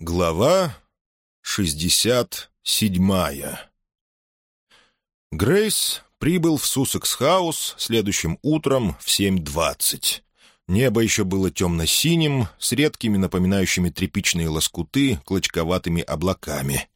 Глава 67 Грейс прибыл в Суссекс-хаус следующим утром в 7.20. Небо еще было темно-синим, с редкими напоминающими тряпичные лоскуты, клочковатыми облаками.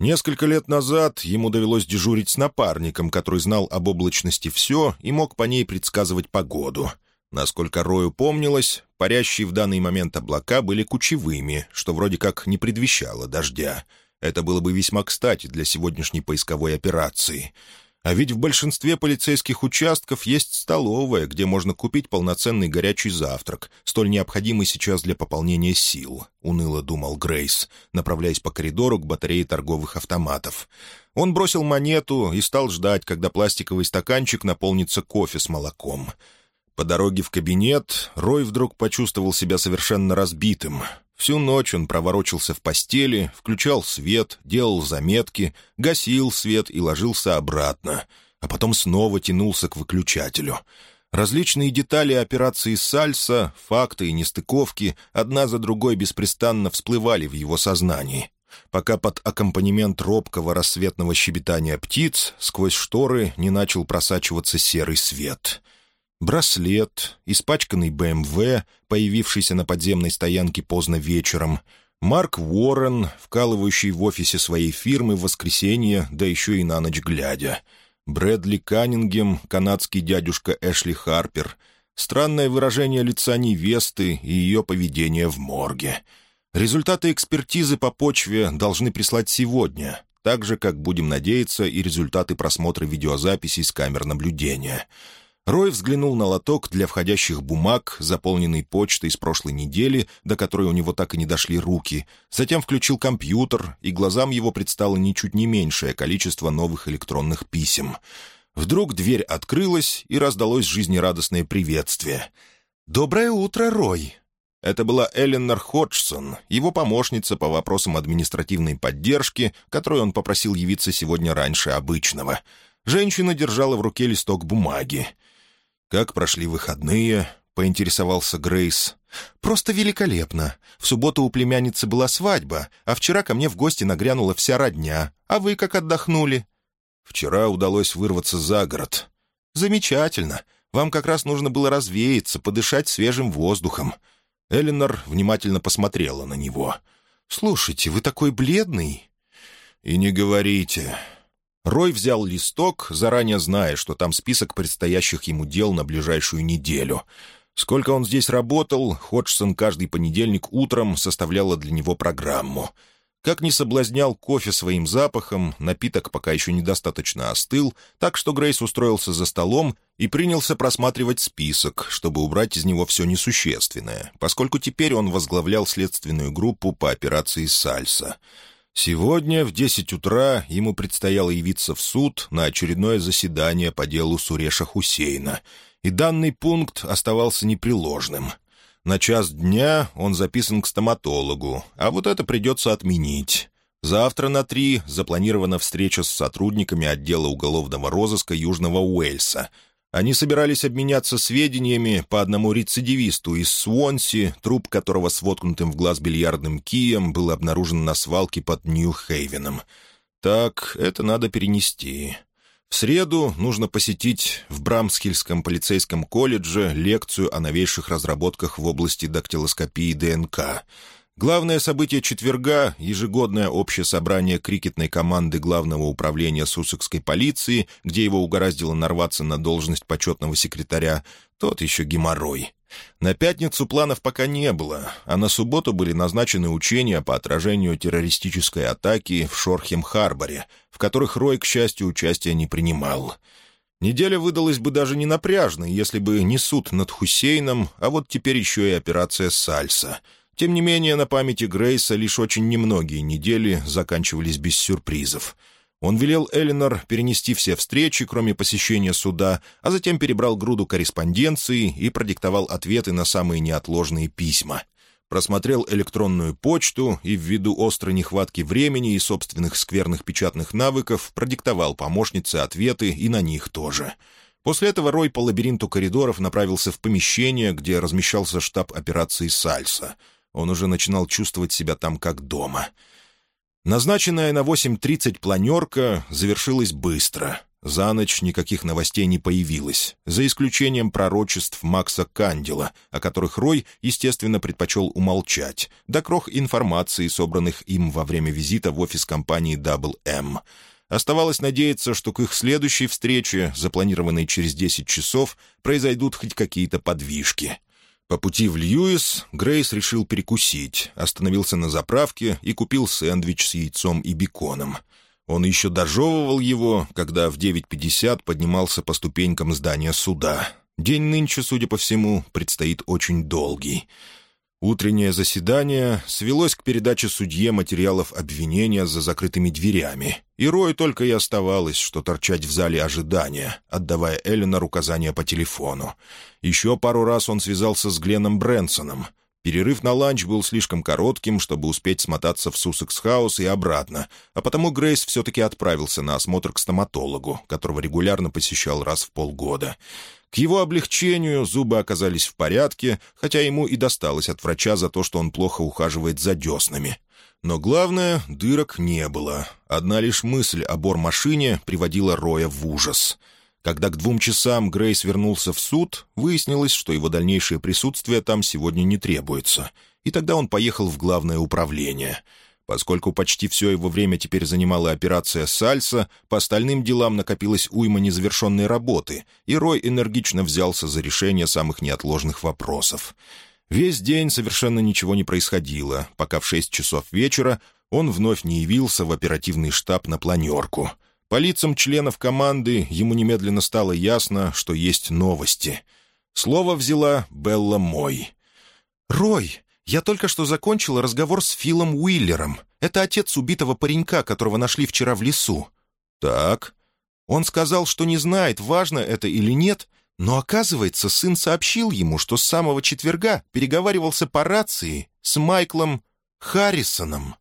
Несколько лет назад ему довелось дежурить с напарником, который знал об облачности все и мог по ней предсказывать погоду. Насколько Рою помнилось, парящие в данный момент облака были кучевыми, что вроде как не предвещало дождя. Это было бы весьма кстати для сегодняшней поисковой операции — а ведь в большинстве полицейских участков есть столовая, где можно купить полноценный горячий завтрак, столь необходимый сейчас для пополнения сил», — уныло думал Грейс, направляясь по коридору к батарее торговых автоматов. Он бросил монету и стал ждать, когда пластиковый стаканчик наполнится кофе с молоком. По дороге в кабинет Рой вдруг почувствовал себя совершенно разбитым — Всю ночь он проворочился в постели, включал свет, делал заметки, гасил свет и ложился обратно, а потом снова тянулся к выключателю. Различные детали операции «Сальса», факты и нестыковки одна за другой беспрестанно всплывали в его сознании, пока под аккомпанемент робкого рассветного щебетания птиц сквозь шторы не начал просачиваться серый свет — браслет, испачканный БМВ, появившийся на подземной стоянке поздно вечером, Марк Уоррен, вкалывающий в офисе своей фирмы в воскресенье, да еще и на ночь глядя, Брэдли Каннингем, канадский дядюшка Эшли Харпер, странное выражение лица невесты и ее поведение в морге. Результаты экспертизы по почве должны прислать сегодня, так же, как, будем надеяться, и результаты просмотра видеозаписей с камер наблюдения — Рой взглянул на лоток для входящих бумаг, заполненный почтой с прошлой недели, до которой у него так и не дошли руки, затем включил компьютер, и глазам его предстало ничуть не меньшее количество новых электронных писем. Вдруг дверь открылась, и раздалось жизнерадостное приветствие. «Доброе утро, Рой!» Это была Эленор Ходжсон, его помощница по вопросам административной поддержки, которой он попросил явиться сегодня раньше обычного. Женщина держала в руке листок бумаги. «Как прошли выходные?» — поинтересовался Грейс. «Просто великолепно. В субботу у племянницы была свадьба, а вчера ко мне в гости нагрянула вся родня. А вы как отдохнули?» «Вчера удалось вырваться за город». «Замечательно. Вам как раз нужно было развеяться, подышать свежим воздухом». Эленор внимательно посмотрела на него. «Слушайте, вы такой бледный». «И не говорите. Рой взял листок, заранее зная, что там список предстоящих ему дел на ближайшую неделю. Сколько он здесь работал, Ходжсон каждый понедельник утром составляла для него программу. Как не соблазнял кофе своим запахом, напиток пока еще недостаточно остыл, так что Грейс устроился за столом и принялся просматривать список, чтобы убрать из него все несущественное, поскольку теперь он возглавлял следственную группу по операции «Сальса». Сегодня в десять утра ему предстояло явиться в суд на очередное заседание по делу Суреша Хусейна, и данный пункт оставался непреложным. На час дня он записан к стоматологу, а вот это придется отменить. Завтра на три запланирована встреча с сотрудниками отдела уголовного розыска Южного Уэльса — они собирались обменяться сведениями по одному рецидивисту из Суонси, труп которого с воткнутым в глаз бильярдным кием был обнаружен на свалке под Нью-Хейвеном. Так, это надо перенести. В среду нужно посетить в Брамсхильском полицейском колледже лекцию о новейших разработках в области дактилоскопии ДНК — Главное событие четверга — ежегодное общее собрание крикетной команды Главного управления Сусекской полиции, где его угораздило нарваться на должность почетного секретаря, тот еще геморрой. На пятницу планов пока не было, а на субботу были назначены учения по отражению террористической атаки в Шорхем-Харборе, в которых Рой, к счастью, участия не принимал. Неделя выдалась бы даже не напряжной, если бы не суд над Хусейном, а вот теперь еще и операция «Сальса», тем не менее, на памяти Грейса лишь очень немногие недели заканчивались без сюрпризов. Он велел Эленор перенести все встречи, кроме посещения суда, а затем перебрал груду корреспонденции и продиктовал ответы на самые неотложные письма. Просмотрел электронную почту и, ввиду острой нехватки времени и собственных скверных печатных навыков, продиктовал помощнице ответы и на них тоже. После этого Рой по лабиринту коридоров направился в помещение, где размещался штаб операции «Сальса». Он уже начинал чувствовать себя там как дома. Назначенная на 8.30 планерка завершилась быстро. За ночь никаких новостей не появилось, за исключением пророчеств Макса Кандила, о которых Рой, естественно, предпочел умолчать, до крох информации, собранных им во время визита в офис компании Double M. Оставалось надеяться, что к их следующей встрече, запланированной через 10 часов, произойдут хоть какие-то подвижки. По пути в Льюис Грейс решил перекусить, остановился на заправке и купил сэндвич с яйцом и беконом. Он еще дожевывал его, когда в 9.50 поднимался по ступенькам здания суда. День нынче, судя по всему, предстоит очень долгий. Утреннее заседание свелось к передаче судье материалов обвинения за закрытыми дверями, и Рою только и оставалось, что торчать в зале ожидания, отдавая Эленор указания по телефону. Еще пару раз он связался с Гленном Брэнсоном. Перерыв на ланч был слишком коротким, чтобы успеть смотаться в Суссекс-хаус и обратно, а потому Грейс все-таки отправился на осмотр к стоматологу, которого регулярно посещал раз в полгода. К его облегчению зубы оказались в порядке, хотя ему и досталось от врача за то, что он плохо ухаживает за деснами. Но главное, дырок не было. Одна лишь мысль о бормашине приводила Роя в ужас — когда к двум часам Грейс вернулся в суд, выяснилось, что его дальнейшее присутствие там сегодня не требуется, и тогда он поехал в главное управление. Поскольку почти все его время теперь занимала операция «Сальса», по остальным делам накопилась уйма незавершенной работы, и Рой энергично взялся за решение самых неотложных вопросов. Весь день совершенно ничего не происходило, пока в шесть часов вечера он вновь не явился в оперативный штаб на планерку — по лицам членов команды ему немедленно стало ясно, что есть новости. Слово взяла Белла Мой. «Рой, я только что закончила разговор с Филом Уиллером. Это отец убитого паренька, которого нашли вчера в лесу». «Так». Он сказал, что не знает, важно это или нет, но, оказывается, сын сообщил ему, что с самого четверга переговаривался по рации с Майклом Харрисоном.